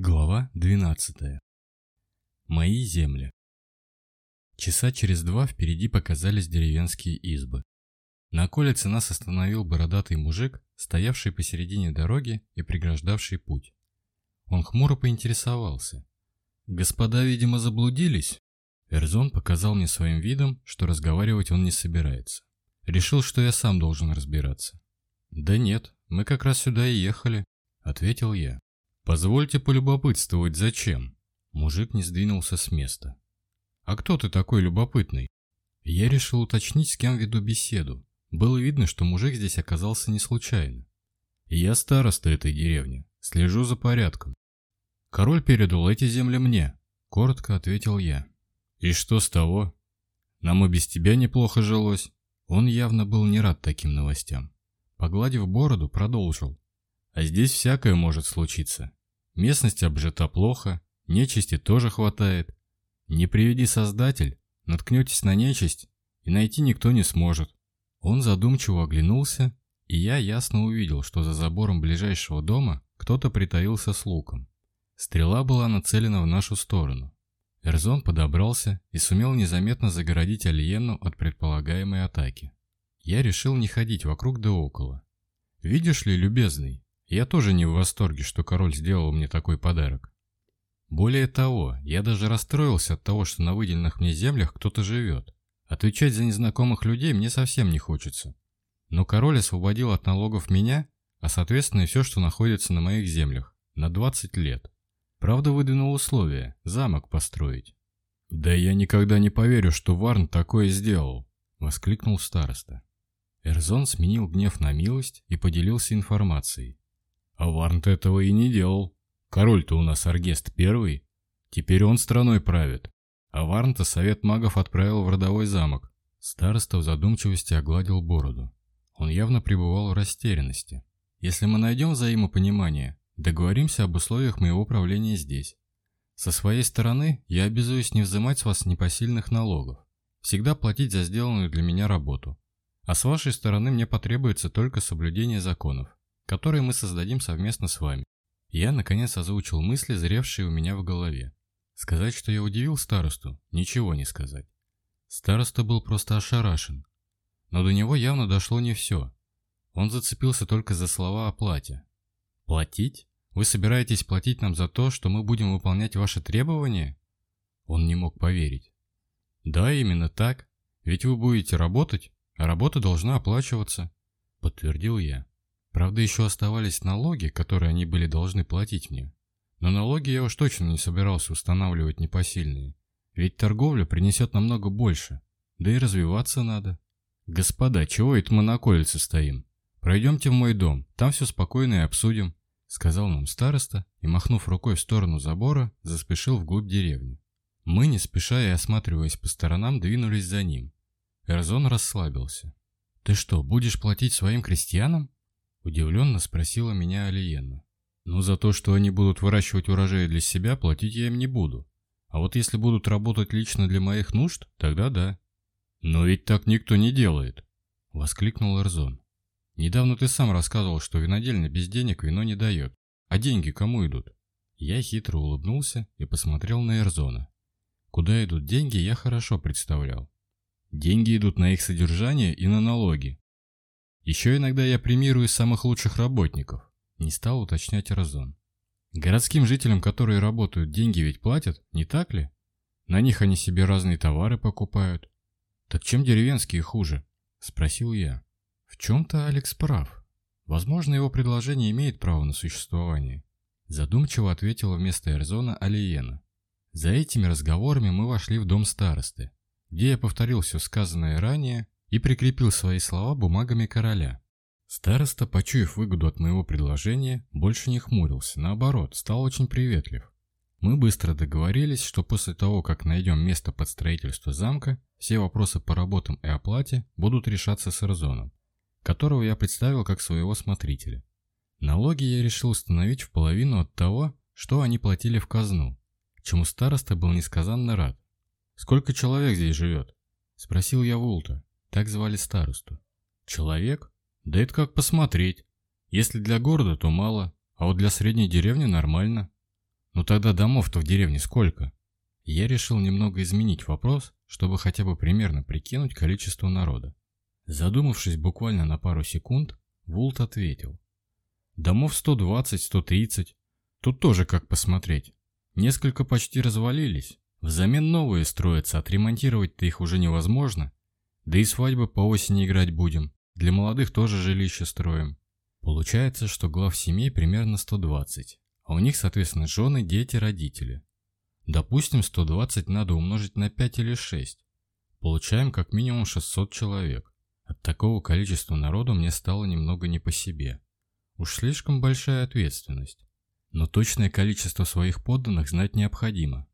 Глава 12. Мои земли. Часа через два впереди показались деревенские избы. На околице нас остановил бородатый мужик, стоявший посередине дороги и преграждавший путь. Он хмуро поинтересовался. «Господа, видимо, заблудились?» Эрзон показал мне своим видом, что разговаривать он не собирается. Решил, что я сам должен разбираться. «Да нет, мы как раз сюда и ехали», — ответил я. «Позвольте полюбопытствовать, зачем?» Мужик не сдвинулся с места. «А кто ты такой любопытный?» Я решил уточнить, с кем веду беседу. Было видно, что мужик здесь оказался не случайно. «Я староста этой деревни, слежу за порядком. Король передал эти земли мне», — коротко ответил я. «И что с того? Нам и без тебя неплохо жилось». Он явно был не рад таким новостям. Погладив бороду, продолжил. «А здесь всякое может случиться. Местность обжита плохо, нечисти тоже хватает. Не приведи создатель, наткнетесь на нечисть, и найти никто не сможет. Он задумчиво оглянулся, и я ясно увидел, что за забором ближайшего дома кто-то притаился с луком. Стрела была нацелена в нашу сторону. Эрзон подобрался и сумел незаметно загородить алиену от предполагаемой атаки. Я решил не ходить вокруг да около. «Видишь ли, любезный, я тоже не в восторге, что король сделал мне такой подарок. Более того, я даже расстроился от того, что на выделенных мне землях кто-то живет. Отвечать за незнакомых людей мне совсем не хочется. Но король освободил от налогов меня, а соответственно и все, что находится на моих землях, на 20 лет. Правда выдвинул условие – замок построить. «Да я никогда не поверю, что Варн такое сделал!» – воскликнул староста. Эрзон сменил гнев на милость и поделился информацией. А Варнт этого и не делал. Король-то у нас Аргест первый. Теперь он страной правит. А Варнта совет магов отправил в родовой замок. Староста в задумчивости огладил бороду. Он явно пребывал в растерянности. «Если мы найдем взаимопонимание, договоримся об условиях моего правления здесь. Со своей стороны я обязуюсь не взимать с вас непосильных налогов, всегда платить за сделанную для меня работу. А с вашей стороны мне потребуется только соблюдение законов которые мы создадим совместно с вами. Я, наконец, озвучил мысли, зревшие у меня в голове. Сказать, что я удивил старосту, ничего не сказать. Староста был просто ошарашен. Но до него явно дошло не все. Он зацепился только за слова о плате. «Платить? Вы собираетесь платить нам за то, что мы будем выполнять ваши требования?» Он не мог поверить. «Да, именно так. Ведь вы будете работать, а работа должна оплачиваться», — подтвердил я. Правда, еще оставались налоги, которые они были должны платить мне. Но налоги я уж точно не собирался устанавливать непосильные. Ведь торговля принесет намного больше. Да и развиваться надо. Господа, чего это мы на колице стоим? Пройдемте в мой дом, там все спокойно и обсудим. Сказал нам староста и, махнув рукой в сторону забора, заспешил вглубь деревни. Мы, не спеша и осматриваясь по сторонам, двинулись за ним. Эрзон расслабился. «Ты что, будешь платить своим крестьянам?» Удивленно спросила меня Алиена. «Ну, за то, что они будут выращивать урожай для себя, платить я им не буду. А вот если будут работать лично для моих нужд, тогда да». «Но ведь так никто не делает!» — воскликнул Эрзон. «Недавно ты сам рассказывал, что винодельня без денег вино не дает. А деньги кому идут?» Я хитро улыбнулся и посмотрел на Эрзона. Куда идут деньги, я хорошо представлял. Деньги идут на их содержание и на налоги, еще иногда я премирую самых лучших работников, не стал уточнять Разон. Городским жителям, которые работают, деньги ведь платят, не так ли? На них они себе разные товары покупают. Так чем деревенские хуже? Спросил я. В чем-то Алекс прав. Возможно, его предложение имеет право на существование. Задумчиво ответила вместо Эрзона Алиена. За этими разговорами мы вошли в дом старосты, где я повторил все сказанное ранее и прикрепил свои слова бумагами короля. Староста, почуяв выгоду от моего предложения, больше не хмурился, наоборот, стал очень приветлив. Мы быстро договорились, что после того, как найдем место под строительство замка, все вопросы по работам и оплате будут решаться с Эрзоном, которого я представил как своего смотрителя. Налоги я решил установить в половину от того, что они платили в казну, чему староста был несказанно рад. «Сколько человек здесь живет?» – спросил я Вулта, так звали старосту. Человек? Да это как посмотреть. Если для города, то мало, а вот для средней деревни нормально. Ну тогда домов-то в деревне сколько? Я решил немного изменить вопрос, чтобы хотя бы примерно прикинуть количество народа. Задумавшись буквально на пару секунд, Вулт ответил. Домов 120-130. Тут тоже как посмотреть. Несколько почти развалились. Взамен новые строятся, отремонтировать-то их уже невозможно. Да и свадьбы по осени играть будем. Для молодых тоже жилище строим. Получается, что глав семей примерно 120. А у них, соответственно, жены, дети, родители. Допустим, 120 надо умножить на 5 или 6. Получаем как минимум 600 человек. От такого количества народу мне стало немного не по себе. Уж слишком большая ответственность. Но точное количество своих подданных знать необходимо.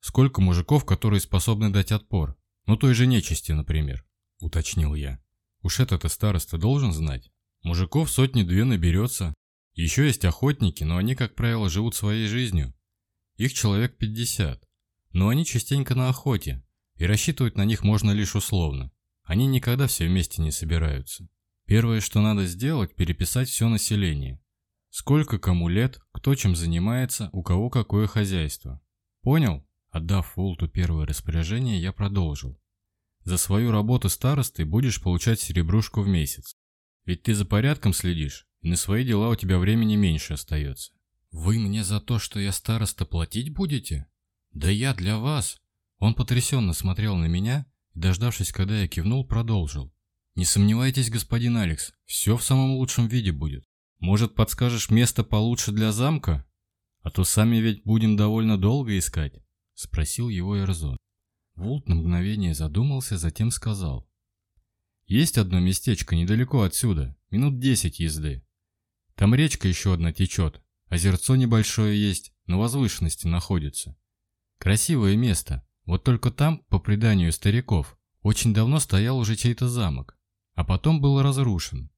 Сколько мужиков, которые способны дать отпор? Ну той же нечисти, например уточнил я. Уж этот-то староста должен знать. Мужиков сотни-две наберется. Еще есть охотники, но они, как правило, живут своей жизнью. Их человек 50. Но они частенько на охоте, и рассчитывать на них можно лишь условно. Они никогда все вместе не собираются. Первое, что надо сделать, переписать все население. Сколько кому лет, кто чем занимается, у кого какое хозяйство. Понял? Отдав Волту первое распоряжение, я продолжил. За свою работу старосты будешь получать серебрушку в месяц. Ведь ты за порядком следишь, и на свои дела у тебя времени меньше остается. Вы мне за то, что я староста, платить будете? Да я для вас. Он потрясенно смотрел на меня и, дождавшись, когда я кивнул, продолжил. Не сомневайтесь, господин Алекс, все в самом лучшем виде будет. Может, подскажешь место получше для замка? А то сами ведь будем довольно долго искать, спросил его Эрзон. Волт на мгновение задумался, затем сказал. «Есть одно местечко недалеко отсюда, минут десять езды. Там речка еще одна течет, озерцо небольшое есть, на возвышенности находится. Красивое место, вот только там, по преданию стариков, очень давно стоял уже чей-то замок, а потом был разрушен.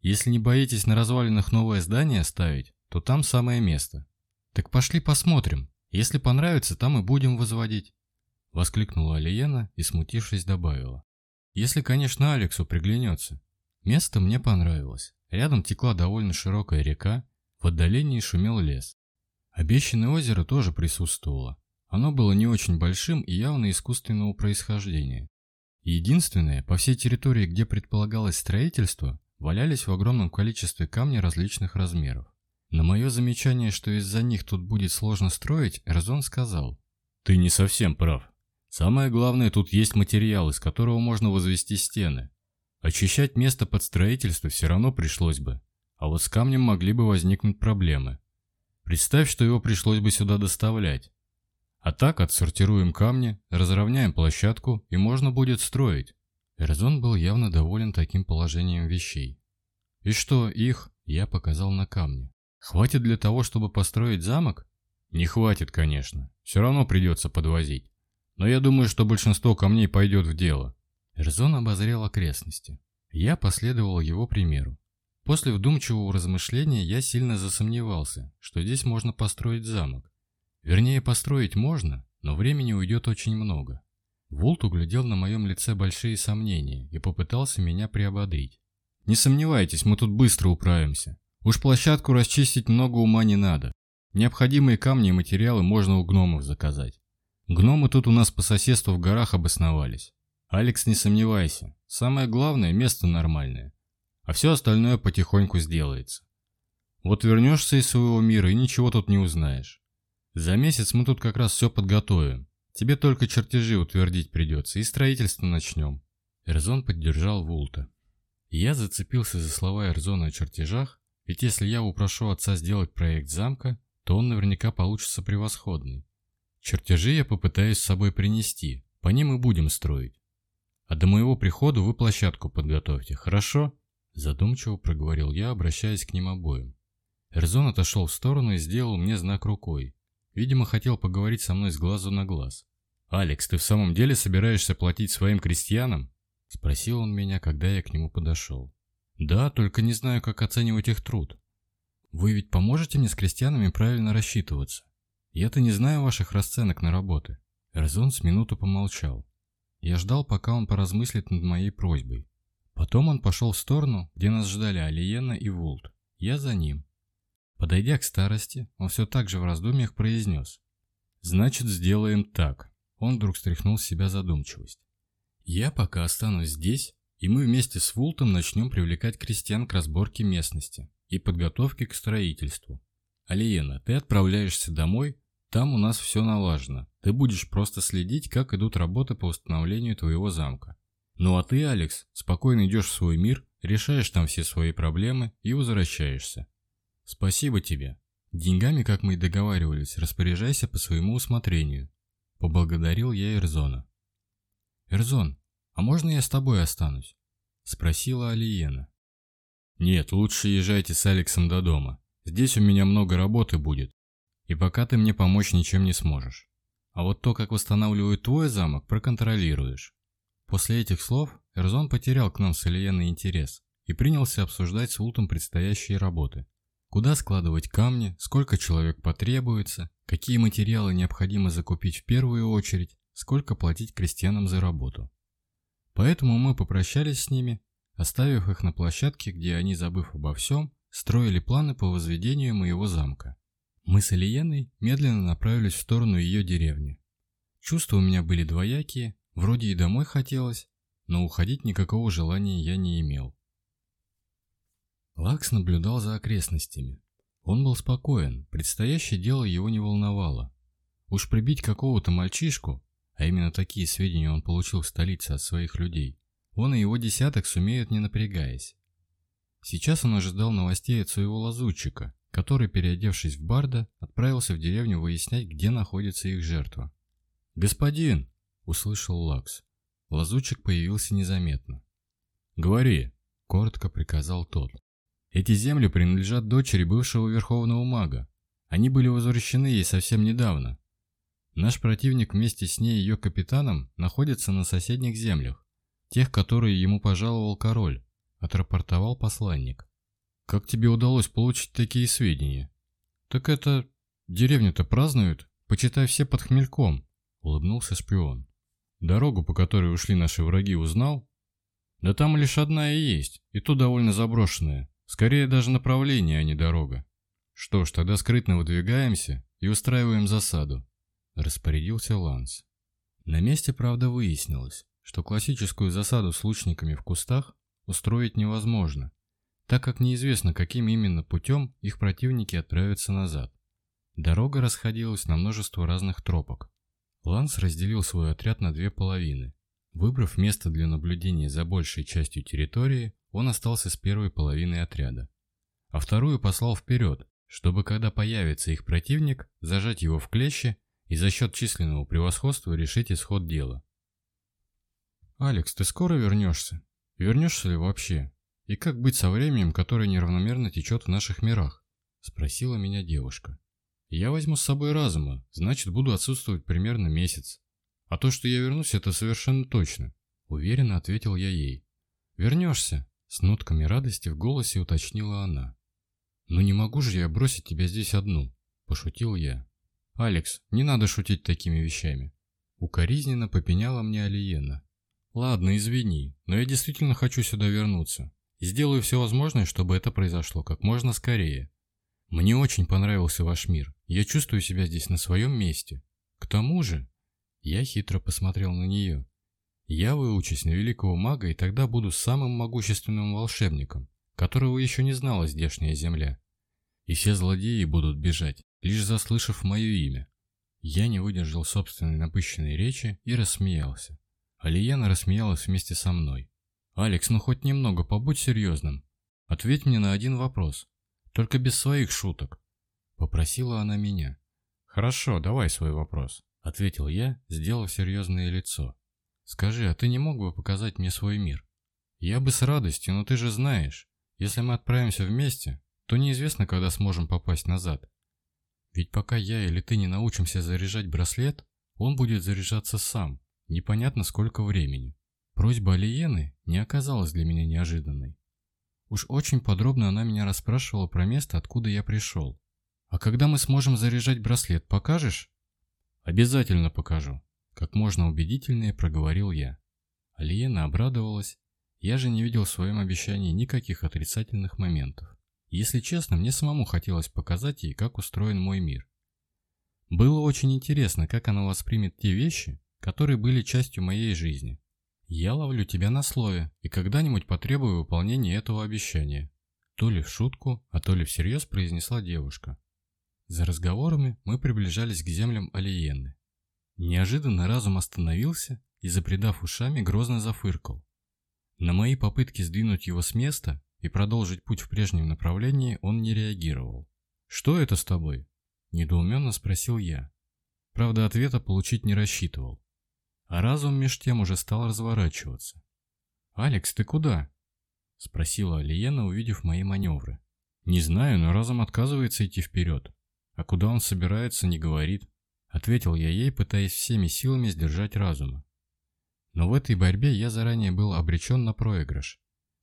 Если не боитесь на развалинах новое здание ставить, то там самое место. Так пошли посмотрим, если понравится, там и будем возводить». – воскликнула Алиена и, смутившись, добавила. «Если, конечно, Алексу приглянется. Место мне понравилось. Рядом текла довольно широкая река, в отдалении шумел лес. Обещанное озеро тоже присутствовало. Оно было не очень большим и явно искусственного происхождения. Единственное, по всей территории, где предполагалось строительство, валялись в огромном количестве камни различных размеров. На мое замечание, что из-за них тут будет сложно строить, Разон сказал. «Ты не совсем прав. Самое главное, тут есть материал, из которого можно возвести стены. Очищать место под строительство все равно пришлось бы, а вот с камнем могли бы возникнуть проблемы. Представь, что его пришлось бы сюда доставлять. А так отсортируем камни, разровняем площадку и можно будет строить. Эрзон был явно доволен таким положением вещей. И что их, я показал на камне. Хватит для того, чтобы построить замок? Не хватит, конечно. Все равно придется подвозить но я думаю, что большинство камней пойдет в дело». Эрзон обозрел окрестности. Я последовал его примеру. После вдумчивого размышления я сильно засомневался, что здесь можно построить замок. Вернее, построить можно, но времени уйдет очень много. Вулт углядел на моем лице большие сомнения и попытался меня приободрить. «Не сомневайтесь, мы тут быстро управимся. Уж площадку расчистить много ума не надо. Необходимые камни и материалы можно у гномов заказать. Гномы тут у нас по соседству в горах обосновались. Алекс, не сомневайся, самое главное – место нормальное. А все остальное потихоньку сделается. Вот вернешься из своего мира и ничего тут не узнаешь. За месяц мы тут как раз все подготовим. Тебе только чертежи утвердить придется и строительство начнем. Эрзон поддержал Вулта. Я зацепился за слова Эрзона о чертежах, ведь если я упрошу отца сделать проект замка, то он наверняка получится превосходный. Чертежи я попытаюсь с собой принести, по ним и будем строить. А до моего прихода вы площадку подготовьте, хорошо?» Задумчиво проговорил я, обращаясь к ним обоим. Эрзон отошел в сторону и сделал мне знак рукой. Видимо, хотел поговорить со мной с глазу на глаз. «Алекс, ты в самом деле собираешься платить своим крестьянам?» Спросил он меня, когда я к нему подошел. «Да, только не знаю, как оценивать их труд. Вы ведь поможете мне с крестьянами правильно рассчитываться?» Я-то не знаю ваших расценок на работы. Эрзон с минуту помолчал. Я ждал, пока он поразмыслит над моей просьбой. Потом он пошел в сторону, где нас ждали Алиена и Вулт. Я за ним. Подойдя к старости, он все так же в раздумьях произнес. «Значит, сделаем так». Он вдруг стряхнул с себя задумчивость. «Я пока останусь здесь, и мы вместе с Вултом начнем привлекать крестьян к разборке местности и подготовке к строительству. Алиена, ты отправляешься домой, там у нас все налажено. Ты будешь просто следить, как идут работы по установлению твоего замка. Ну а ты, Алекс, спокойно идешь в свой мир, решаешь там все свои проблемы и возвращаешься. Спасибо тебе. Деньгами, как мы и договаривались, распоряжайся по своему усмотрению. Поблагодарил я Эрзона. Эрзон, а можно я с тобой останусь? Спросила Алиена. Нет, лучше езжайте с Алексом до дома. Здесь у меня много работы будет. И пока ты мне помочь ничем не сможешь. А вот то, как восстанавливают твой замок, проконтролируешь. После этих слов Эрзон потерял к нам с Ильеной интерес и принялся обсуждать с Ултом предстоящие работы. Куда складывать камни, сколько человек потребуется, какие материалы необходимо закупить в первую очередь, сколько платить крестьянам за работу. Поэтому мы попрощались с ними, оставив их на площадке, где они, забыв обо всем, строили планы по возведению моего замка. Мы с Ильеной медленно направились в сторону ее деревни. Чувства у меня были двоякие, вроде и домой хотелось, но уходить никакого желания я не имел. Лакс наблюдал за окрестностями. Он был спокоен, предстоящее дело его не волновало. Уж прибить какого-то мальчишку, а именно такие сведения он получил в столице от своих людей, он и его десяток сумеют не напрягаясь. Сейчас он ожидал новостей от своего лазутчика – который, переодевшись в барда, отправился в деревню выяснять, где находится их жертва. «Господин!» – услышал Лакс. Лазучик появился незаметно. «Говори!» – коротко приказал тот. «Эти земли принадлежат дочери бывшего верховного мага. Они были возвращены ей совсем недавно. Наш противник вместе с ней и ее капитаном находится на соседних землях, тех, которые ему пожаловал король», – отрапортовал посланник. Как тебе удалось получить такие сведения? Так это... деревню-то празднуют, почитай все под хмельком, улыбнулся шпион. Дорогу, по которой ушли наши враги, узнал? Да там лишь одна и есть, и то довольно заброшенная. Скорее даже направление, а не дорога. Что ж, тогда скрытно выдвигаемся и устраиваем засаду. Распорядился Ланс. На месте, правда, выяснилось, что классическую засаду с лучниками в кустах устроить невозможно так как неизвестно, каким именно путем их противники отправятся назад. Дорога расходилась на множество разных тропок. Ланс разделил свой отряд на две половины. Выбрав место для наблюдения за большей частью территории, он остался с первой половиной отряда. А вторую послал вперед, чтобы когда появится их противник, зажать его в клещи и за счет численного превосходства решить исход дела. «Алекс, ты скоро вернешься? Вернешься ли вообще?» «И как быть со временем, которое неравномерно течет в наших мирах?» – спросила меня девушка. «Я возьму с собой разума, значит, буду отсутствовать примерно месяц. А то, что я вернусь, это совершенно точно», – уверенно ответил я ей. «Вернешься?» – с нотками радости в голосе уточнила она. «Ну не могу же я бросить тебя здесь одну», – пошутил я. «Алекс, не надо шутить такими вещами». Укоризненно попеняла мне Алиена. «Ладно, извини, но я действительно хочу сюда вернуться сделаю все возможное, чтобы это произошло как можно скорее. Мне очень понравился ваш мир. Я чувствую себя здесь на своем месте. К тому же, я хитро посмотрел на нее. Я выучусь на великого мага и тогда буду самым могущественным волшебником, которого еще не знала здешняя земля. И все злодеи будут бежать, лишь заслышав мое имя. Я не выдержал собственной напыщенной речи и рассмеялся. Алияна рассмеялась вместе со мной. «Алекс, ну хоть немного, побудь серьезным. Ответь мне на один вопрос. Только без своих шуток». Попросила она меня. «Хорошо, давай свой вопрос», — ответил я, сделав серьезное лицо. «Скажи, а ты не мог бы показать мне свой мир?» «Я бы с радостью, но ты же знаешь, если мы отправимся вместе, то неизвестно, когда сможем попасть назад. Ведь пока я или ты не научимся заряжать браслет, он будет заряжаться сам, непонятно сколько времени. Просьба Алиены не оказалась для меня неожиданной. Уж очень подробно она меня расспрашивала про место, откуда я пришел. «А когда мы сможем заряжать браслет, покажешь?» «Обязательно покажу», – как можно убедительнее проговорил я. Алиена обрадовалась. Я же не видел в своем обещании никаких отрицательных моментов. Если честно, мне самому хотелось показать ей, как устроен мой мир. Было очень интересно, как она воспримет те вещи, которые были частью моей жизни. Я ловлю тебя на слове и когда-нибудь потребую выполнения этого обещания. То ли в шутку, а то ли всерьез произнесла девушка. За разговорами мы приближались к землям Алиены. Неожиданно разум остановился и, запредав ушами, грозно зафыркал. На мои попытки сдвинуть его с места и продолжить путь в прежнем направлении он не реагировал. «Что это с тобой?» – недоуменно спросил я. Правда, ответа получить не рассчитывал. А разум меж тем уже стал разворачиваться. «Алекс, ты куда?» – спросила Алиена, увидев мои маневры. «Не знаю, но разум отказывается идти вперед. А куда он собирается, не говорит», – ответил я ей, пытаясь всеми силами сдержать разума. Но в этой борьбе я заранее был обречен на проигрыш.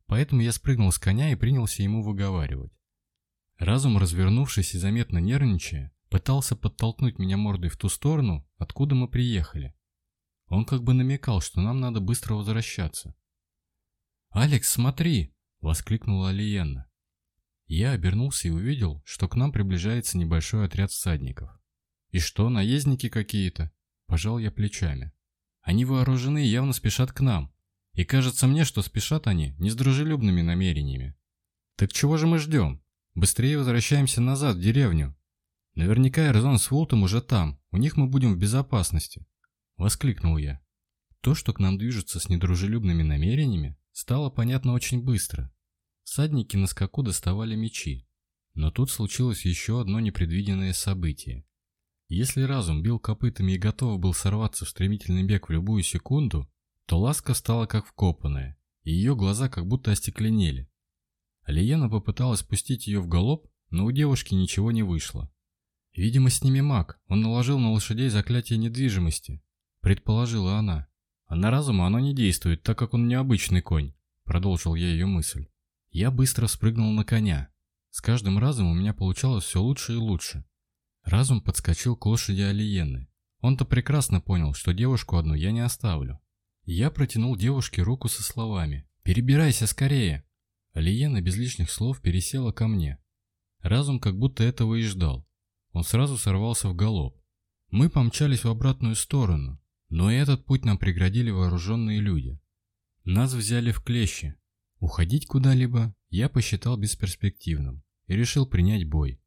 Поэтому я спрыгнул с коня и принялся ему выговаривать. Разум, развернувшись и заметно нервничая, пытался подтолкнуть меня мордой в ту сторону, откуда мы приехали. Он как бы намекал, что нам надо быстро возвращаться. «Алекс, смотри!» – воскликнула Алиенна. Я обернулся и увидел, что к нам приближается небольшой отряд всадников. «И что, наездники какие-то?» – пожал я плечами. «Они вооружены и явно спешат к нам. И кажется мне, что спешат они не с дружелюбными намерениями. Так чего же мы ждем? Быстрее возвращаемся назад в деревню. Наверняка Эрзон с Вултом уже там, у них мы будем в безопасности. Воскликнул я. То, что к нам движутся с недружелюбными намерениями, стало понятно очень быстро. Садники на скаку доставали мечи. Но тут случилось еще одно непредвиденное событие. Если разум бил копытами и готов был сорваться в стремительный бег в любую секунду, то ласка стала как вкопанная, и ее глаза как будто остекленели. Лиена попыталась пустить ее в галоп, но у девушки ничего не вышло. Видимо, с ними маг, он наложил на лошадей заклятие недвижимости, предположила она. А на разум оно не действует, так как он необычный конь, продолжил я ее мысль. Я быстро спрыгнул на коня. С каждым разом у меня получалось все лучше и лучше. Разум подскочил к лошади Алиены. Он-то прекрасно понял, что девушку одну я не оставлю. Я протянул девушке руку со словами «Перебирайся скорее!». Алиена без лишних слов пересела ко мне. Разум как будто этого и ждал. Он сразу сорвался в галоп. Мы помчались в обратную сторону, но и этот путь нам преградили вооруженные люди. Нас взяли в клещи. Уходить куда-либо я посчитал бесперспективным и решил принять бой.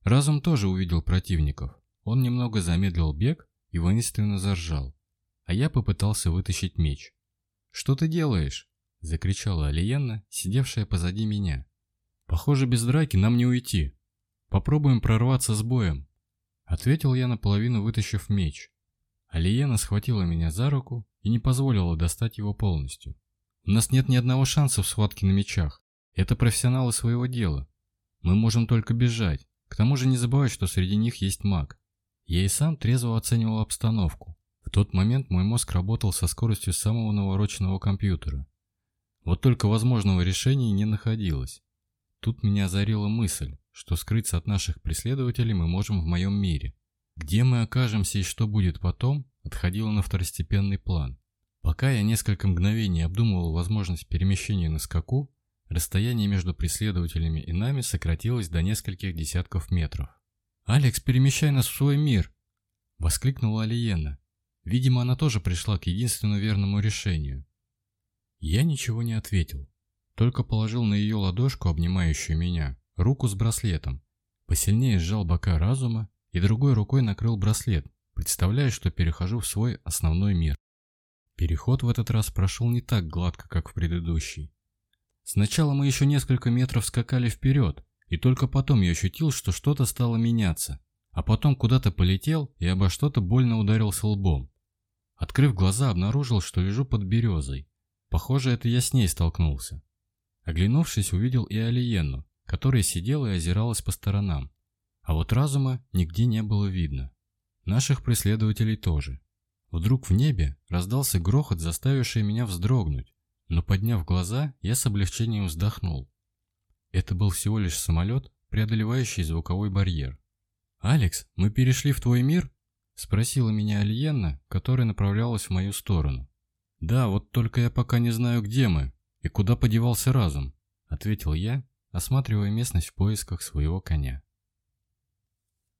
Разум тоже увидел противников. Он немного замедлил бег и воинственно заржал. А я попытался вытащить меч. «Что ты делаешь?» – закричала Алиенна, сидевшая позади меня. «Похоже, без драки нам не уйти. Попробуем прорваться с боем», – ответил я наполовину, вытащив меч. Алиена схватила меня за руку и не позволила достать его полностью. У нас нет ни одного шанса в схватке на мечах. Это профессионалы своего дела. Мы можем только бежать. К тому же не забывай, что среди них есть маг. Я и сам трезво оценивал обстановку. В тот момент мой мозг работал со скоростью самого навороченного компьютера. Вот только возможного решения не находилось. Тут меня озарила мысль, что скрыться от наших преследователей мы можем в моем мире. Где мы окажемся и что будет потом, отходило на второстепенный план. Пока я несколько мгновений обдумывал возможность перемещения на скаку, расстояние между преследователями и нами сократилось до нескольких десятков метров. «Алекс, перемещай нас в свой мир!» – воскликнула Алиена. Видимо, она тоже пришла к единственно верному решению. Я ничего не ответил, только положил на ее ладошку, обнимающую меня, руку с браслетом, посильнее сжал бока разума и другой рукой накрыл браслет, представляя, что перехожу в свой основной мир. Переход в этот раз прошел не так гладко, как в предыдущий. Сначала мы еще несколько метров скакали вперед, и только потом я ощутил, что что-то стало меняться, а потом куда-то полетел и обо что-то больно ударился лбом. Открыв глаза, обнаружил, что лежу под березой. Похоже, это я с ней столкнулся. Оглянувшись, увидел и Алиену, которая сидела и озиралась по сторонам. А вот разума нигде не было видно. Наших преследователей тоже. Вдруг в небе раздался грохот, заставивший меня вздрогнуть, но подняв глаза, я с облегчением вздохнул. Это был всего лишь самолет, преодолевающий звуковой барьер. «Алекс, мы перешли в твой мир?» – спросила меня Альенна, которая направлялась в мою сторону. «Да, вот только я пока не знаю, где мы и куда подевался разум», – ответил я, осматривая местность в поисках своего коня.